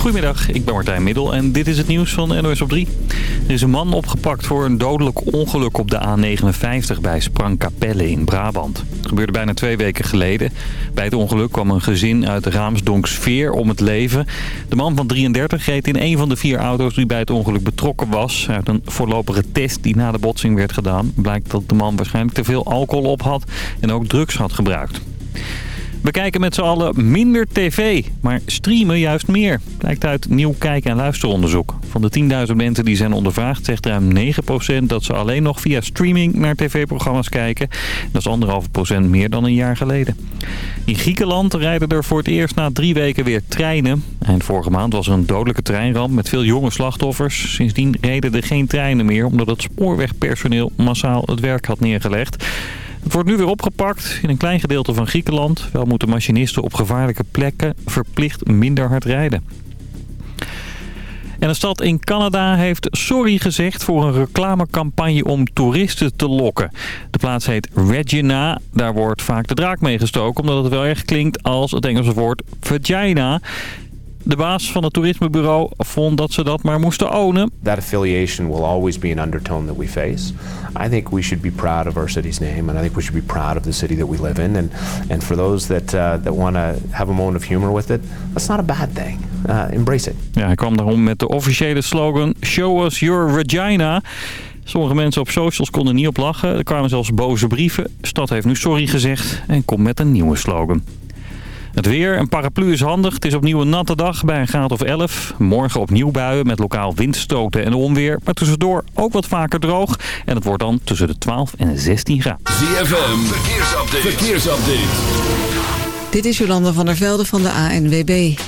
Goedemiddag, ik ben Martijn Middel en dit is het nieuws van NOS op 3. Er is een man opgepakt voor een dodelijk ongeluk op de A59 bij Sprangkapelle in Brabant. Het gebeurde bijna twee weken geleden. Bij het ongeluk kwam een gezin uit Raamsdonksveer om het leven. De man van 33 reed in een van de vier auto's die bij het ongeluk betrokken was. Uit een voorlopige test die na de botsing werd gedaan... blijkt dat de man waarschijnlijk te veel alcohol op had en ook drugs had gebruikt. We kijken met z'n allen minder tv, maar streamen juist meer. Blijkt uit nieuw kijk- en luisteronderzoek. Van de 10.000 mensen die zijn ondervraagd zegt ruim 9% dat ze alleen nog via streaming naar tv-programma's kijken. Dat is anderhalve procent meer dan een jaar geleden. In Griekenland rijden er voor het eerst na drie weken weer treinen. Eind vorige maand was er een dodelijke treinramp met veel jonge slachtoffers. Sindsdien reden er geen treinen meer omdat het spoorwegpersoneel massaal het werk had neergelegd. Het wordt nu weer opgepakt in een klein gedeelte van Griekenland. Wel moeten machinisten op gevaarlijke plekken verplicht minder hard rijden. En een stad in Canada heeft sorry gezegd voor een reclamecampagne om toeristen te lokken. De plaats heet Regina. Daar wordt vaak de draak mee gestoken omdat het wel erg klinkt als het Engelse woord vagina. De baas van het toerismebureau vond dat ze dat maar moesten ownen. That affiliation will always be an undertone that we face. I think we should be proud of our city's name and I think we should be proud of the city that we live in. And, and for those that, uh, that want to have a moment of humor with it, that's not a bad thing. Uh, embrace it. Ja, hij kwam daarom met de officiële slogan Show us your Regina. Sommige mensen op socials konden niet op lachen. Er kwamen zelfs boze brieven. De stad heeft nu sorry gezegd en komt met een nieuwe slogan. Het weer, een paraplu is handig. Het is opnieuw een natte dag bij een graad of 11. Morgen opnieuw buien met lokaal windstoten en onweer. Maar tussendoor ook wat vaker droog. En het wordt dan tussen de 12 en 16 graden. ZFM, verkeersupdate. verkeersupdate. Dit is Jolanda van der Velde van de ANWB.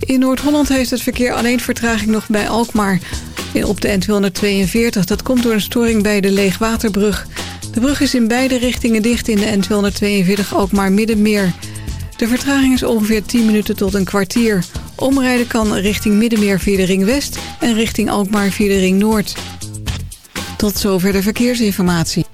In Noord-Holland heeft het verkeer alleen vertraging nog bij Alkmaar. Op de N242. Dat komt door een storing bij de Leegwaterbrug. De brug is in beide richtingen dicht in de N242 Alkmaar Middenmeer. De vertraging is ongeveer 10 minuten tot een kwartier. Omrijden kan richting Middenmeer via de Ring West en richting Alkmaar via de Ring Noord. Tot zover de verkeersinformatie.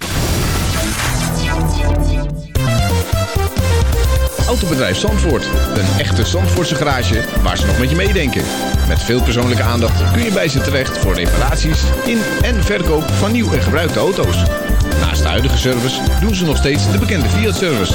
Autobedrijf Zandvoort. Een echte Zandvoortse garage waar ze nog met je meedenken. Met veel persoonlijke aandacht kun je bij ze terecht voor reparaties in en verkoop van nieuw en gebruikte auto's. Naast de huidige service doen ze nog steeds de bekende Fiat-service.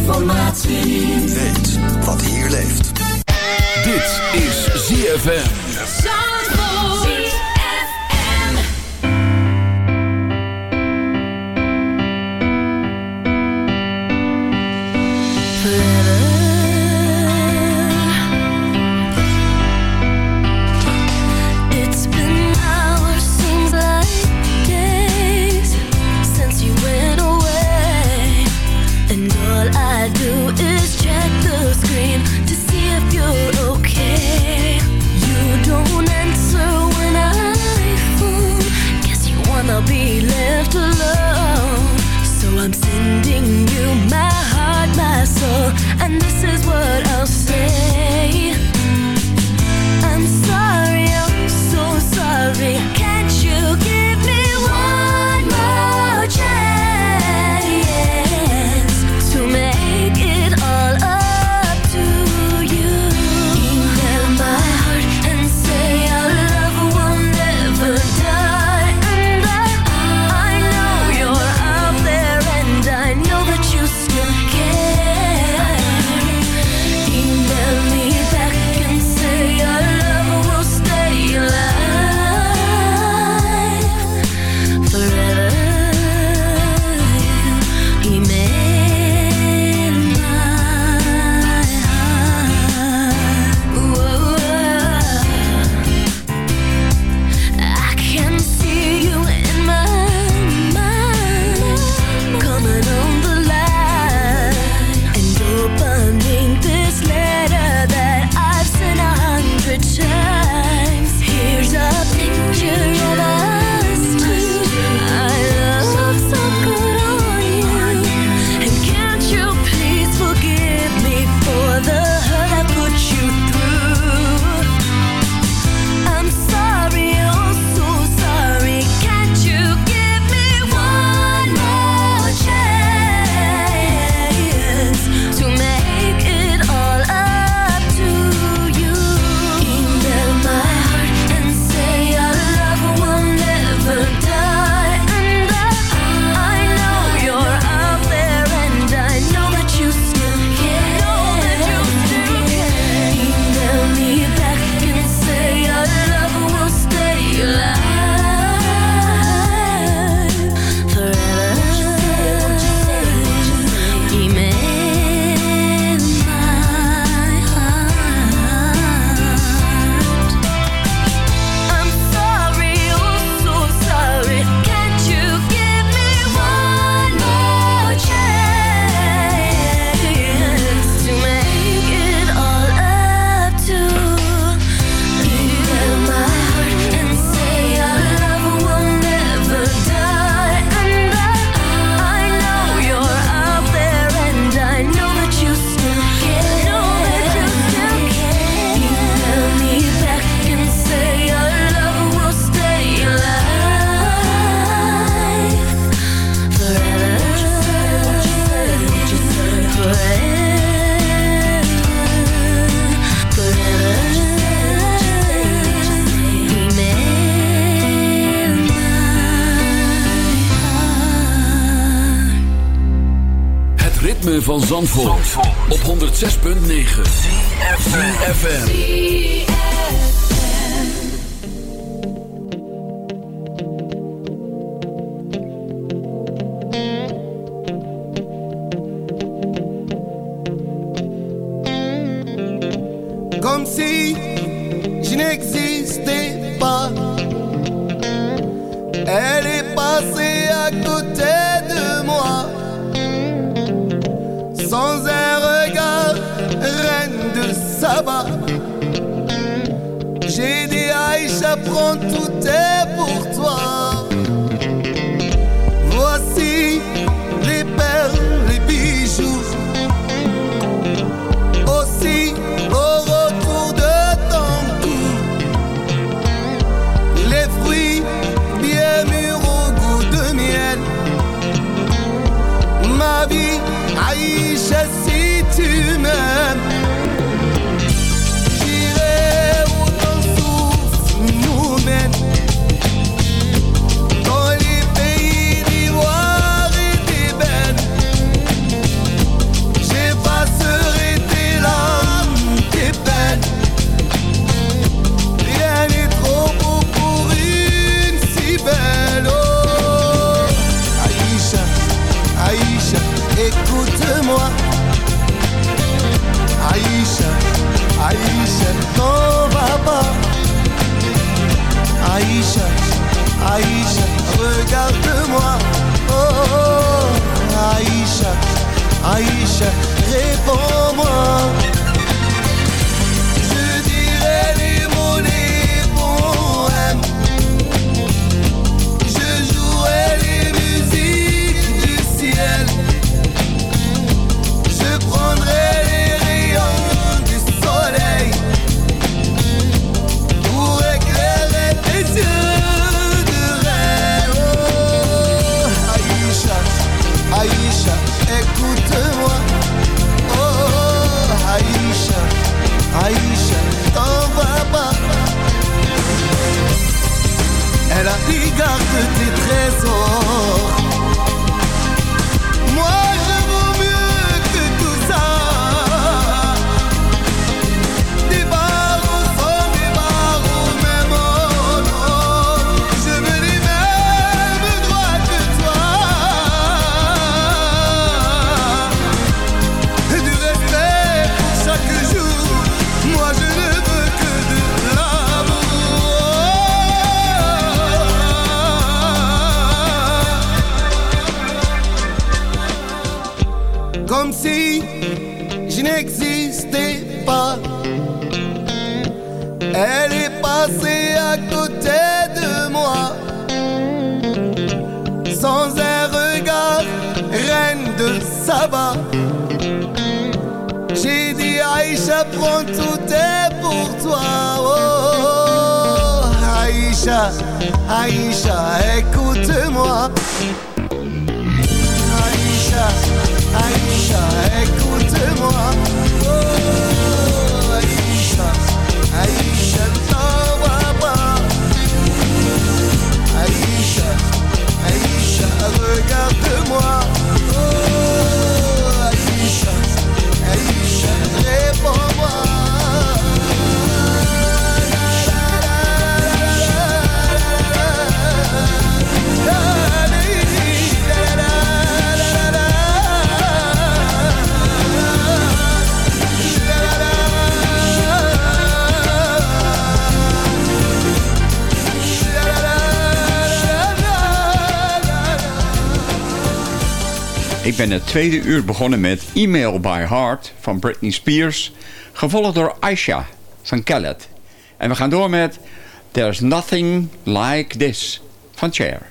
informatie. Weet wat hier leeft. Dit is ZFM. J'ai des haïs, j'apprends tout est pour toi. Aïcha, Aïcha, regarde-moi. Oh, Aïcha, Aïcha, réponds-moi. la rigueur de tes trésors. tweede uur begonnen met Email by Heart van Britney Spears, gevolgd door Aisha van Kellet. En we gaan door met There's Nothing Like This van Cher.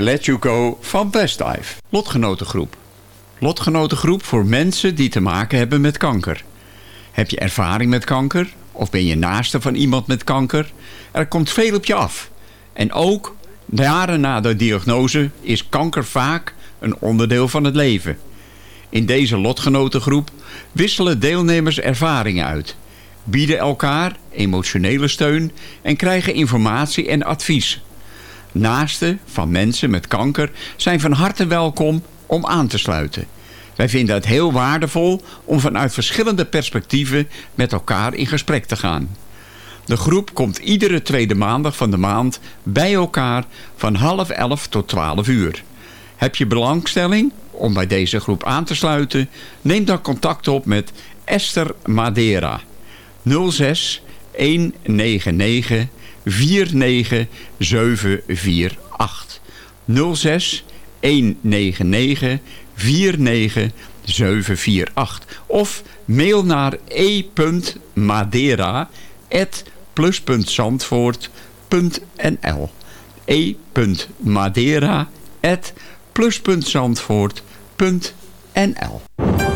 Let You Go van Best Dive. Lotgenotengroep. Lotgenotengroep voor mensen die te maken hebben met kanker. Heb je ervaring met kanker? Of ben je naaste van iemand met kanker? Er komt veel op je af. En ook, jaren na de diagnose, is kanker vaak een onderdeel van het leven. In deze lotgenotengroep wisselen deelnemers ervaringen uit. Bieden elkaar emotionele steun en krijgen informatie en advies. Naasten van mensen met kanker zijn van harte welkom om aan te sluiten. Wij vinden het heel waardevol om vanuit verschillende perspectieven met elkaar in gesprek te gaan. De groep komt iedere tweede maandag van de maand bij elkaar van half elf tot twaalf uur. Heb je belangstelling om bij deze groep aan te sluiten? Neem dan contact op met Esther Madeira 06 199 49748 06 199 49748 of mail naar e.madera@plus.zandvoort.nl e.madera@plus.zandvoort.nl I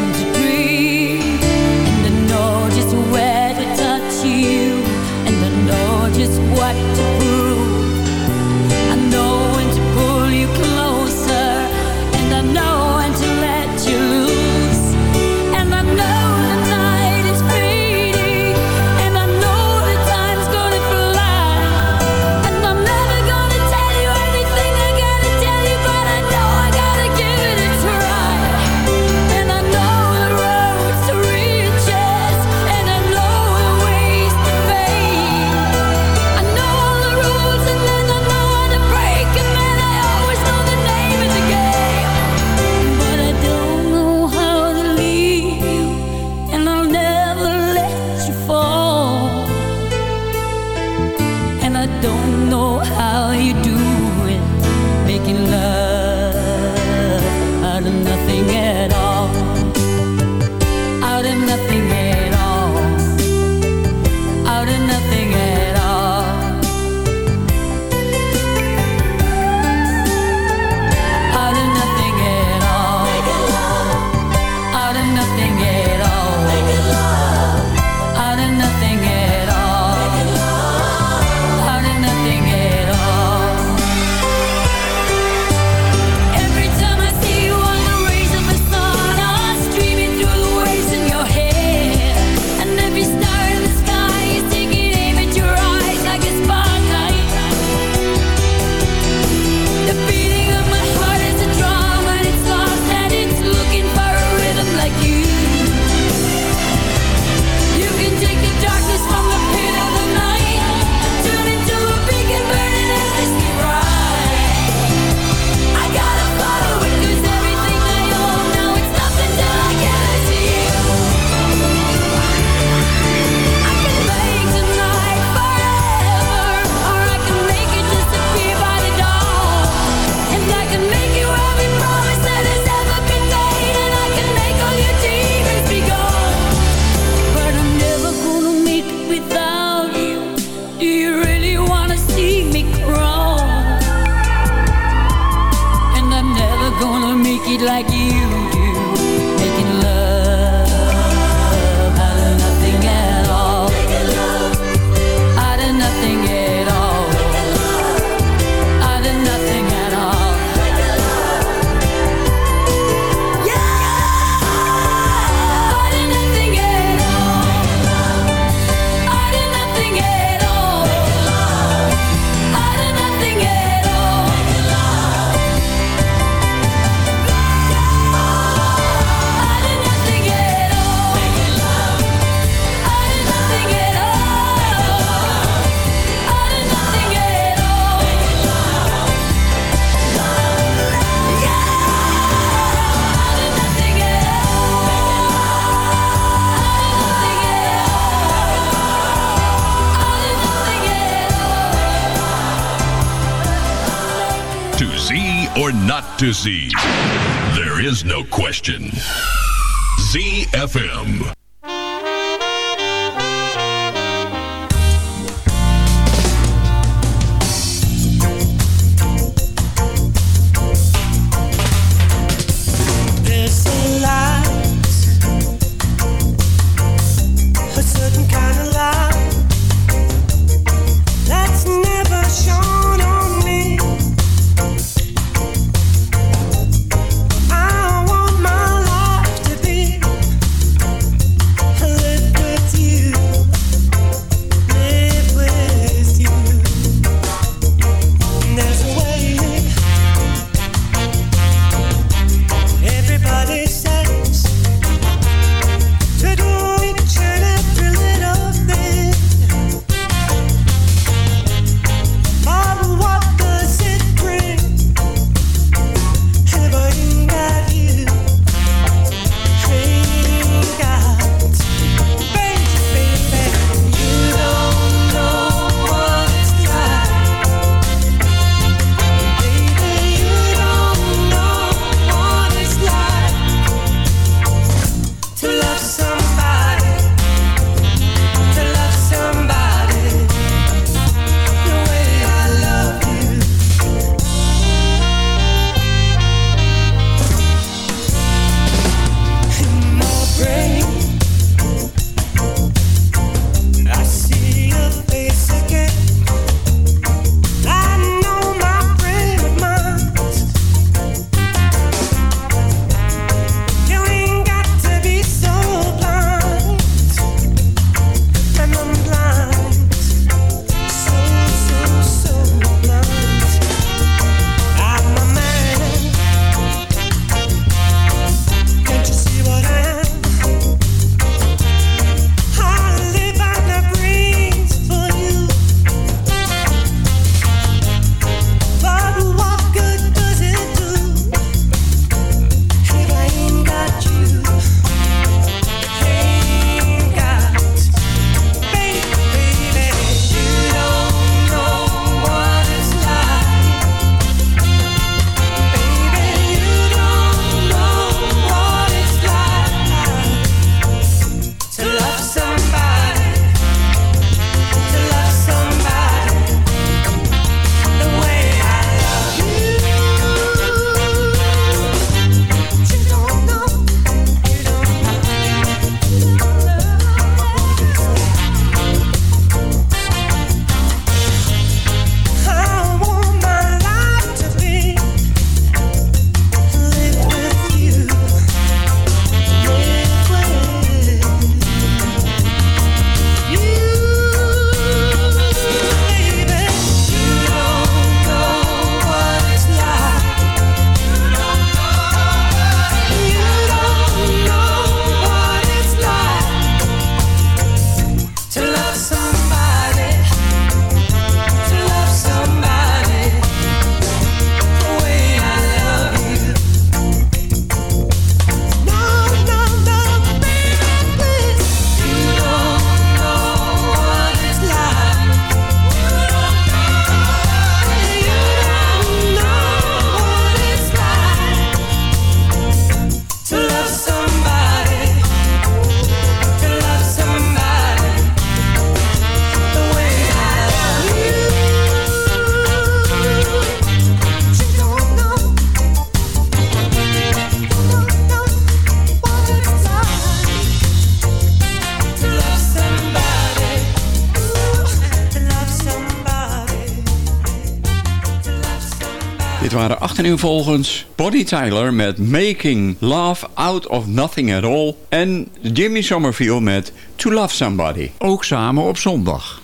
en nu volgens Body Tyler met Making Love Out of Nothing at All. En Jimmy Somerville met To Love Somebody. Ook samen op zondag.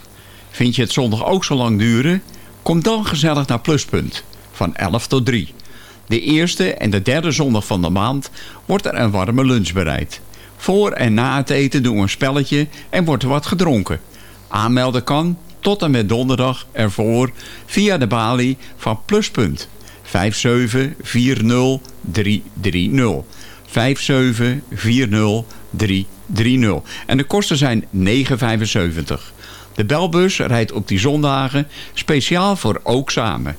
Vind je het zondag ook zo lang duren? Kom dan gezellig naar Pluspunt. Van 11 tot 3. De eerste en de derde zondag van de maand wordt er een warme lunch bereid. Voor en na het eten doen we een spelletje en wordt er wat gedronken. Aanmelden kan tot en met donderdag ervoor via de balie van Pluspunt. 5740330. 5740330. En de kosten zijn 9,75. De belbus rijdt op die zondagen speciaal voor Ook Samen.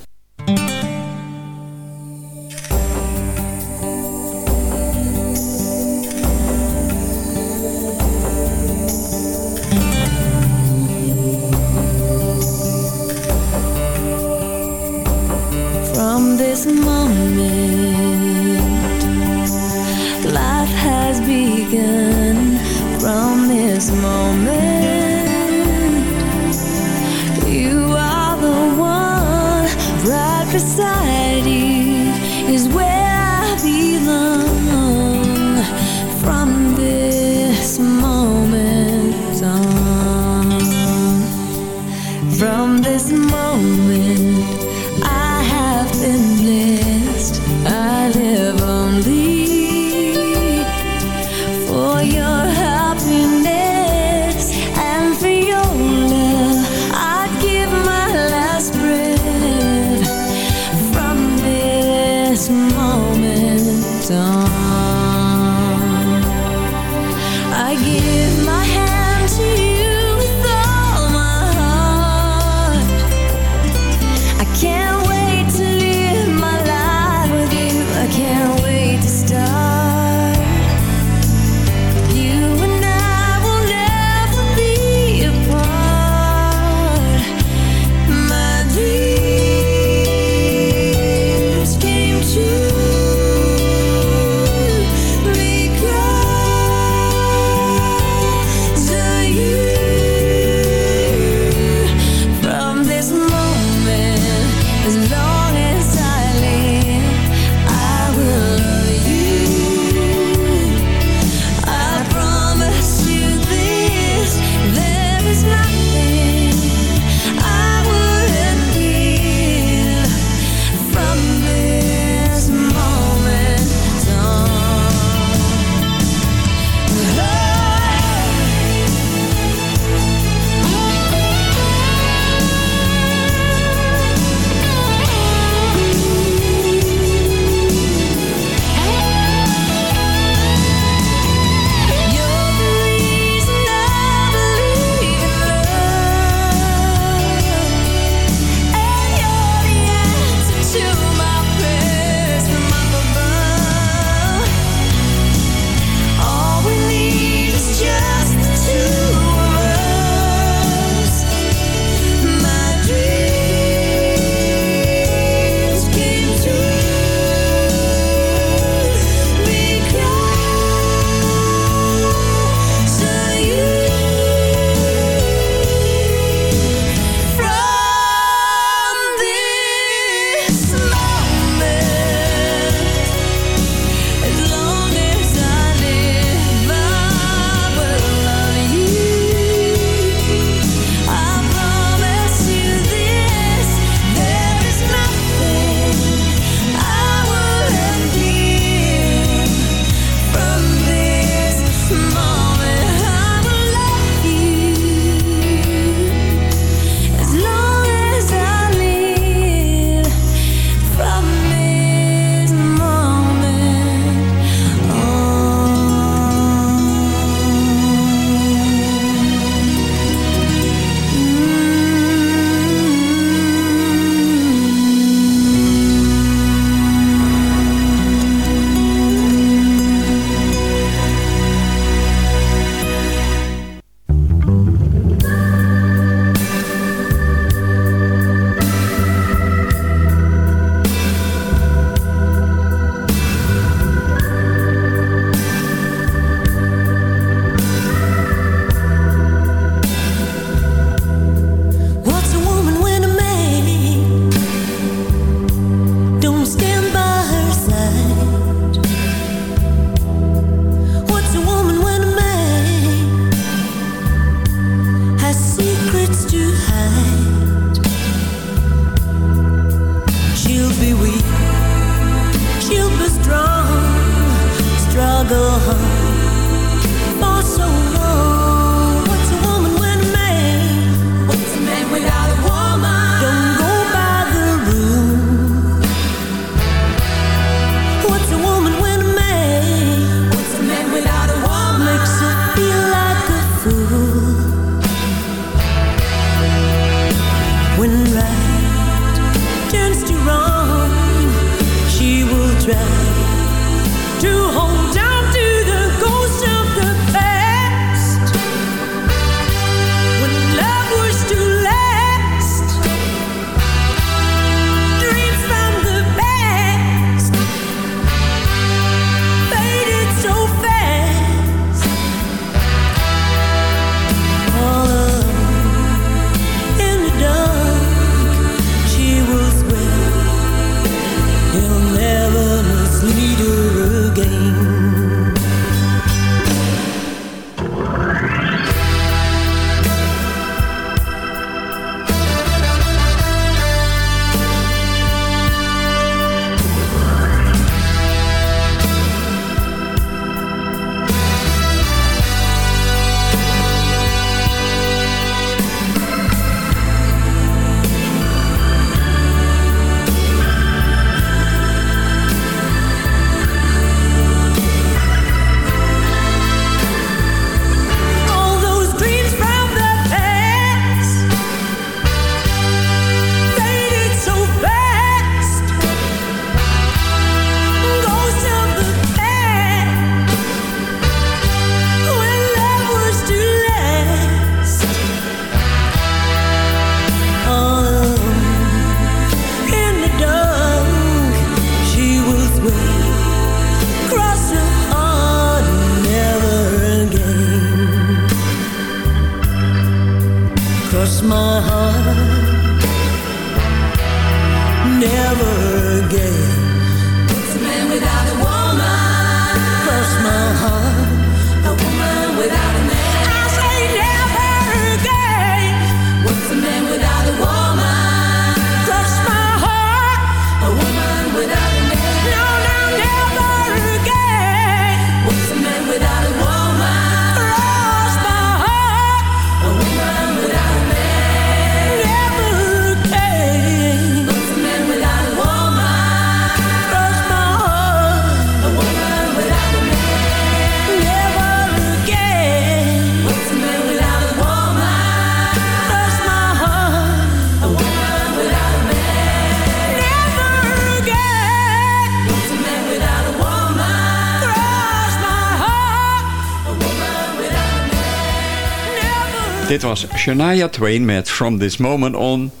was Shania Twain met From This Moment On...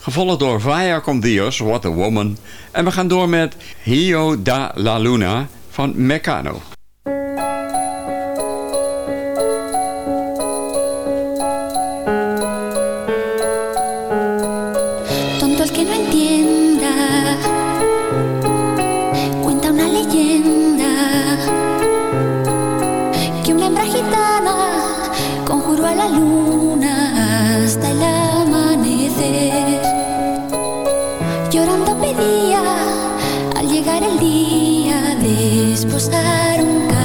gevolgd door Vaya Com Dios, What a Woman... en we gaan door met Hio da la Luna van Meccano. disposaron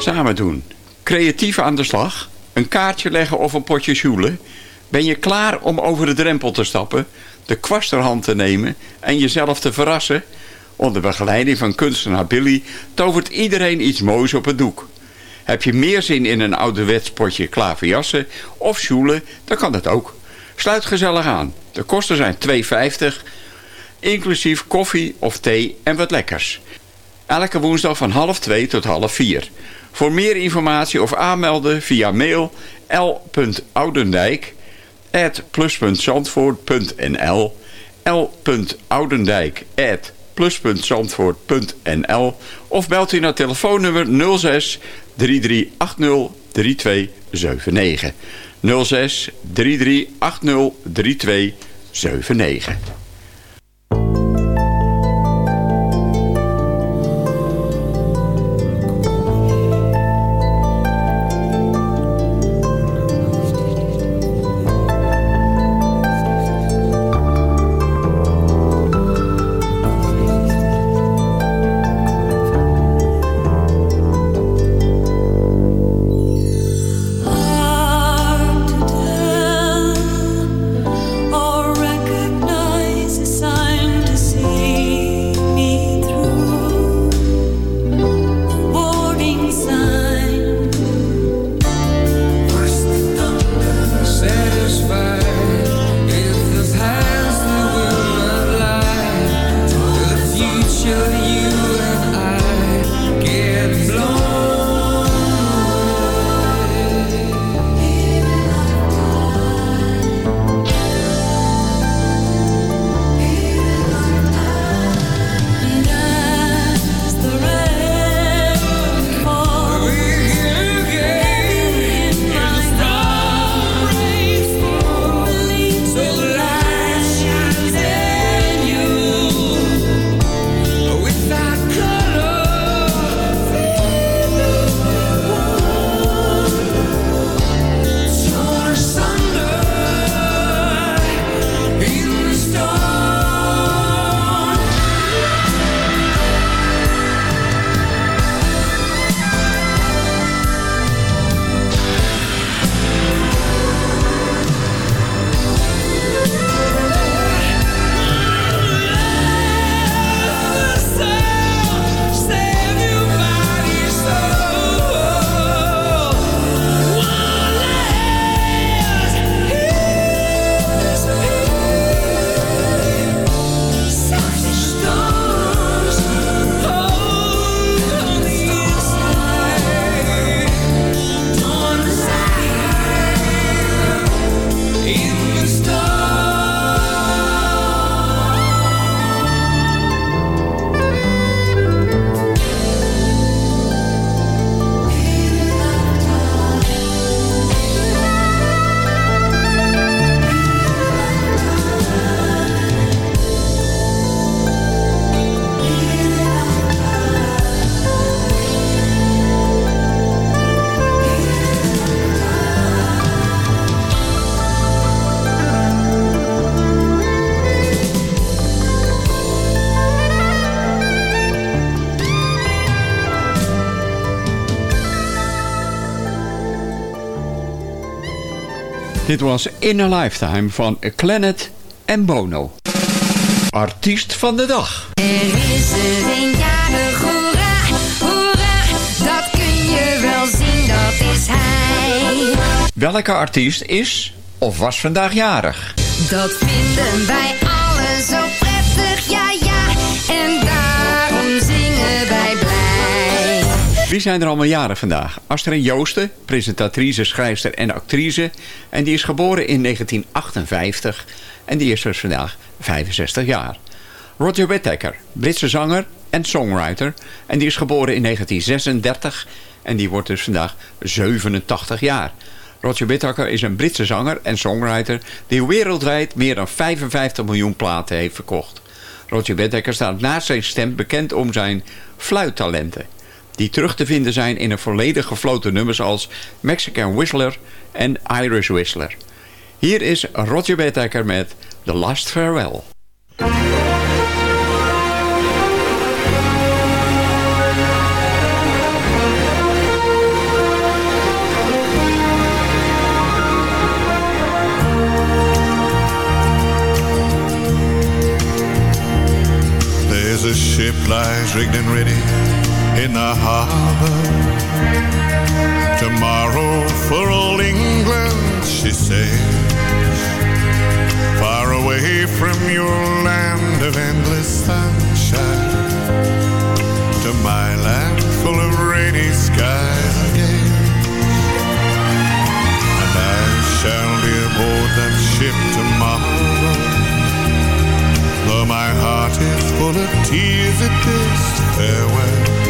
Samen doen. Creatief aan de slag. Een kaartje leggen of een potje joelen. Ben je klaar om over de drempel te stappen, de kwast hand te nemen en jezelf te verrassen? Onder begeleiding van kunstenaar Billy tovert iedereen iets moois op het doek. Heb je meer zin in een ouderwets potje klaverjassen of joelen, dan kan dat ook. Sluit gezellig aan. De kosten zijn 2,50, inclusief koffie of thee en wat lekkers. Elke woensdag van half 2 tot half 4. Voor meer informatie of aanmelden via mail l.oudendijk plus.zandvoort.nl of belt u naar telefoonnummer 06 3380 3279. 06 3380 3279. Dit was In a Lifetime van Planet en Bono. Artiest van de dag. Er is er een jarig, hoera, hoera, dat kun je wel zien, dat is hij. Welke artiest is of was vandaag jarig? Dat vinden wij Wie zijn er allemaal jarig vandaag? Astrid Joosten, presentatrice, schrijfster en actrice. En die is geboren in 1958 en die is dus vandaag 65 jaar. Roger Whittaker, Britse zanger en songwriter. En die is geboren in 1936 en die wordt dus vandaag 87 jaar. Roger Whittaker is een Britse zanger en songwriter die wereldwijd meer dan 55 miljoen platen heeft verkocht. Roger Whittaker staat naast zijn stem bekend om zijn fluittalenten. Die terug te vinden zijn in een volledig gefloten nummers als Mexican Whistler en Irish Whistler. Hier is Roger Whittaker met The Last Farewell. There's a ship lies rigged and ready in the harbor. Tomorrow for old England she sails. Far away from your land of endless sunshine. To to my land full of rainy skies again. And I shall be aboard that ship tomorrow. Though my heart is full of tears at this farewell.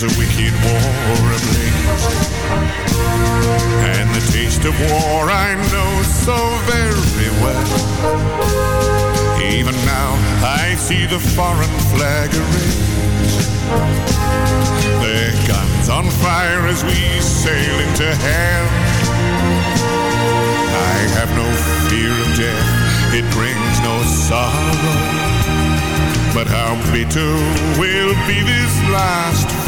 There's a wicked war ablaze. And the taste of war I know so very well. Even now I see the foreign flag erased. Their guns on fire as we sail into hell. I have no fear of death, it brings no sorrow. But how bitter will be this last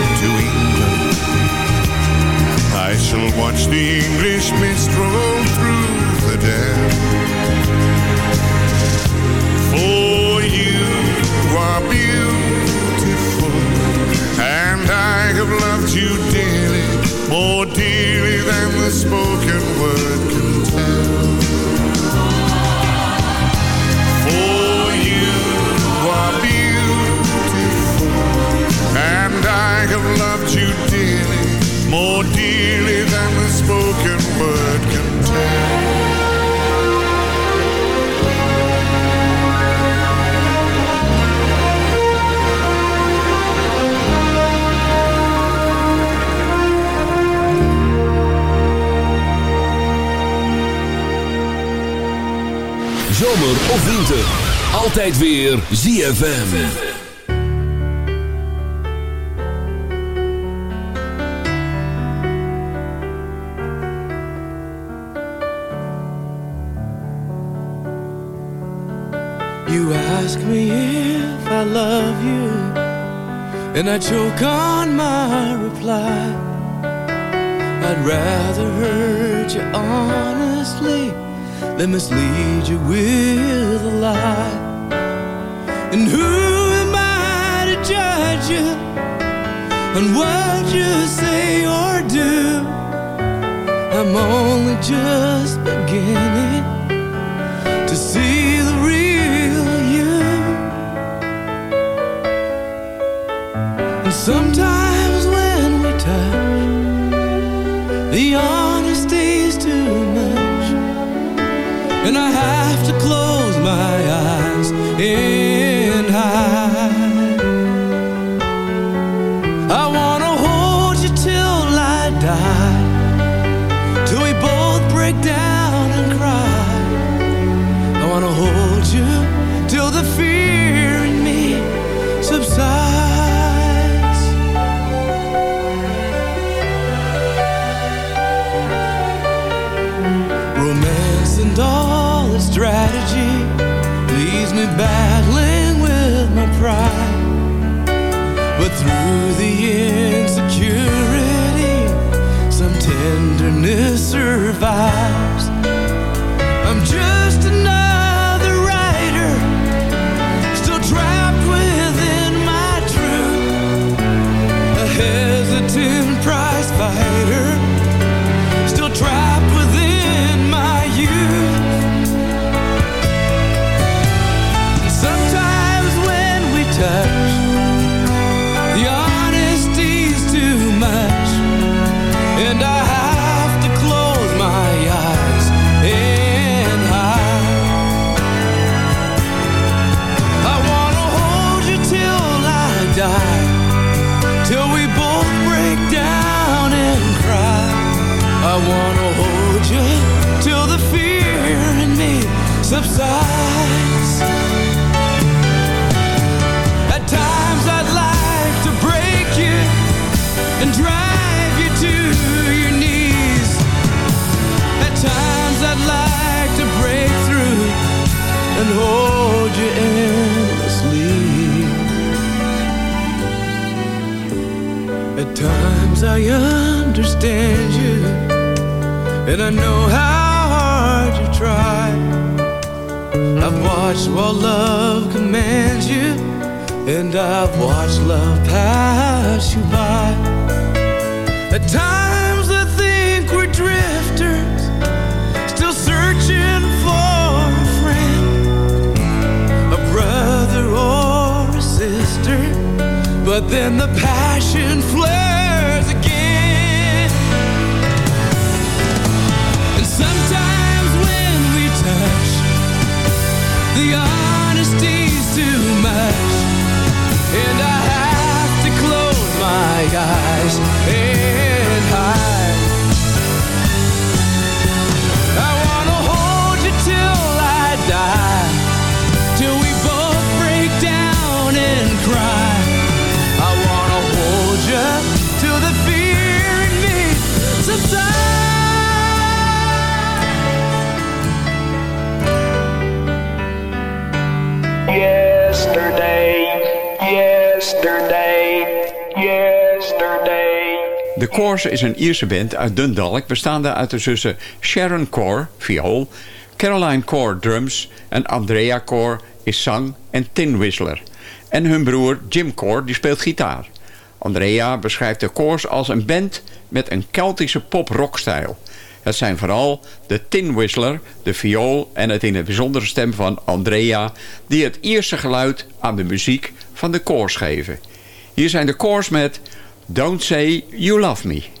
I shall watch the English mist through the dam. For you are beautiful, and I have loved you dearly, more dearly than the spoken word can tell. For you are beautiful, and I have loved you dearly, more dearly than the spoken word can tell. Zomer of winter. Altijd weer ZFM. And I choke on my reply. I'd rather hurt you honestly than mislead you with a lie. And who am I to judge you on what you say or do? I'm only just beginning sometimes survive. Subsides. At times I'd like to break you and drive you to your knees. At times I'd like to break through and hold you endlessly. At times I understand you and I know how watched while love commands you, and I've watched love pass you by. At times I think we're drifters, still searching for a friend, a brother or a sister. But then the passion Coors is een Ierse band uit Dundalk... bestaande uit de zussen Sharon Core, viool... Caroline Core, drums... en Andrea Core is zang en tin whistler. En hun broer Jim Core, die speelt gitaar. Andrea beschrijft de Coors als een band met een Keltische pop-rockstijl. Het zijn vooral de tin whistler, de viool en het in het bijzondere stem van Andrea... die het Ierse geluid aan de muziek van de Coors geven. Hier zijn de Coors met Don't Say You Love Me.